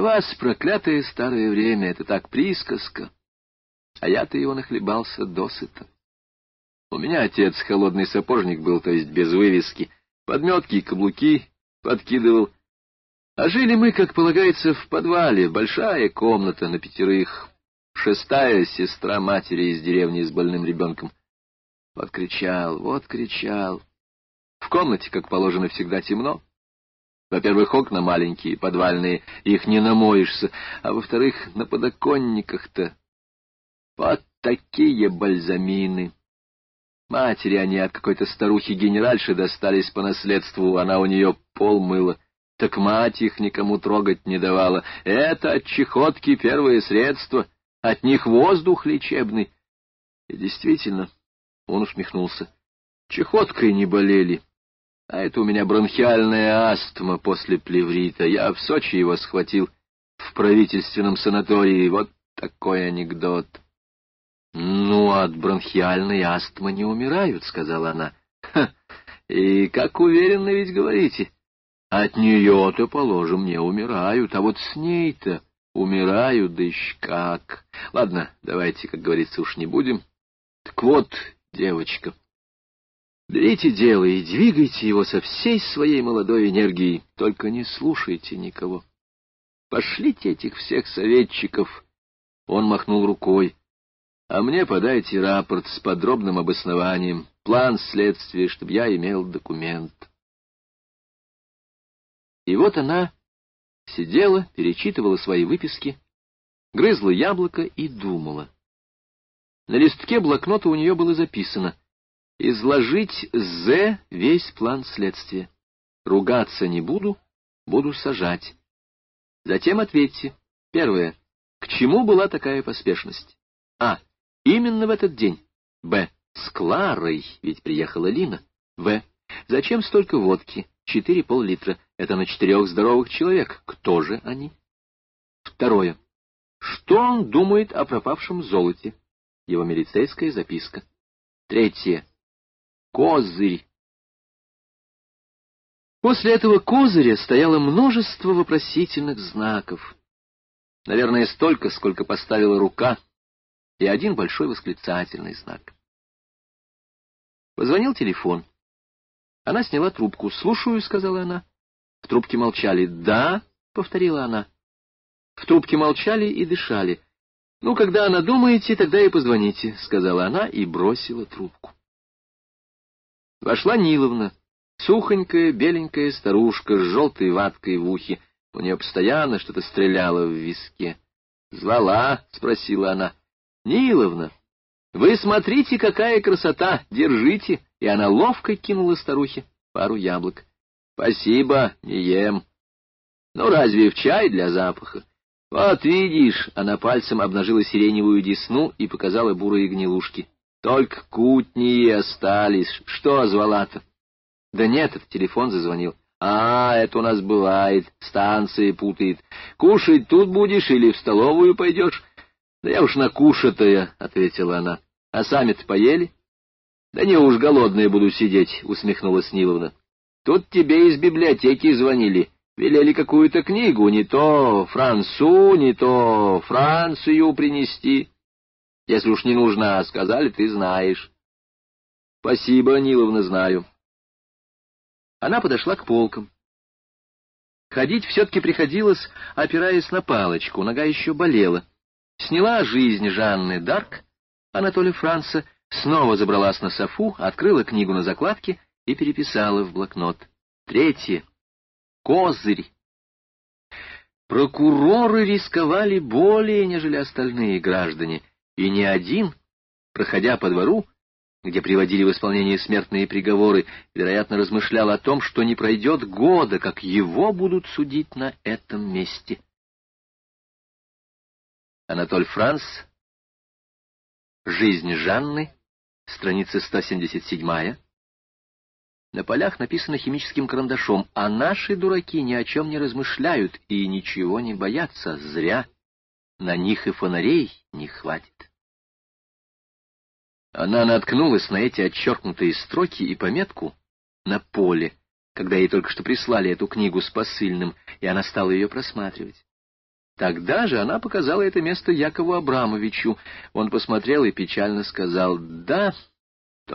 Вас проклятое старое время — это так присказка, а я-то его нахлебался досыта. У меня отец холодный сапожник был, то есть без вывески, подметки и каблуки подкидывал. А жили мы, как полагается, в подвале, большая комната на пятерых, шестая сестра матери из деревни с больным ребенком. Вот кричал, вот кричал. В комнате, как положено, всегда темно. Во-первых, окна маленькие, подвальные, их не намоешься, а во-вторых, на подоконниках-то вот такие бальзамины. Матери они от какой-то старухи-генеральши достались по наследству, она у нее пол мыла. Так мать их никому трогать не давала. Это от чехотки первое средство, от них воздух лечебный. И действительно, он усмехнулся. Чехоткой не болели. А это у меня бронхиальная астма после плеврита. Я в Сочи его схватил в правительственном санатории. Вот такой анекдот. — Ну, от бронхиальной астмы не умирают, — сказала она. — И как уверенно ведь говорите. От нее-то, положим, не умирают, а вот с ней-то умирают, да еще как. Ладно, давайте, как говорится, уж не будем. Так вот, девочка, Берите дело и двигайте его со всей своей молодой энергией, только не слушайте никого. Пошлите этих всех советчиков. Он махнул рукой. А мне подайте рапорт с подробным обоснованием, план следствия, чтобы я имел документ. И вот она сидела, перечитывала свои выписки, грызла яблоко и думала. На листке блокнота у нее было записано изложить З весь план следствия. Ругаться не буду, буду сажать. Затем ответьте. Первое. К чему была такая поспешность? А. Именно в этот день. Б. С Кларой, ведь приехала Лина. В. Зачем столько водки? Четыре пол-литра. Это на четырех здоровых человек. Кто же они? Второе. Что он думает о пропавшем золоте? Его милицейская записка. Третье козырь. После этого козыря стояло множество вопросительных знаков. Наверное, столько, сколько поставила рука, и один большой восклицательный знак. Позвонил телефон. Она сняла трубку. «Слушаю», — сказала она. В трубке молчали. «Да», — повторила она. В трубке молчали и дышали. «Ну, когда она думаете, тогда и позвоните», — сказала она и бросила трубку. Вошла Ниловна, сухонькая, беленькая старушка с желтой ваткой в ухе. У нее постоянно что-то стреляло в виске. «Звала?» — спросила она. «Ниловна, вы смотрите, какая красота! Держите!» И она ловко кинула старухе пару яблок. «Спасибо, не ем. Ну, разве в чай для запаха? Вот видишь!» Она пальцем обнажила сиреневую десну и показала бурые гнилушки. Только кутни остались. Что звала-то? Да нет, это телефон зазвонил. А, это у нас бывает, станции путает. Кушать тут будешь или в столовую пойдешь? Да я уж накушатая, — ответила она. А сами-то поели? Да не уж голодные буду сидеть, — усмехнулась Ниловна. Тут тебе из библиотеки звонили. Велели какую-то книгу, не то Францу, не то Францию принести. Если уж не нужна, сказали, ты знаешь. Спасибо, Ниловна, знаю. Она подошла к полкам. Ходить все-таки приходилось, опираясь на палочку, нога еще болела. Сняла жизнь Жанны Дарк, Анатолия Франца, снова забралась на софу, открыла книгу на закладке и переписала в блокнот. Третье. Козырь. Прокуроры рисковали более, нежели остальные граждане, и не один, проходя по двору, где приводили в исполнение смертные приговоры, вероятно, размышлял о том, что не пройдет года, как его будут судить на этом месте. Анатоль Франц, «Жизнь Жанны», страница 177 На полях написано химическим карандашом, а наши дураки ни о чем не размышляют и ничего не боятся, зря. На них и фонарей не хватит. Она наткнулась на эти отчеркнутые строки и пометку на поле, когда ей только что прислали эту книгу с посыльным, и она стала ее просматривать. Тогда же она показала это место Якову Абрамовичу. Он посмотрел и печально сказал «Да».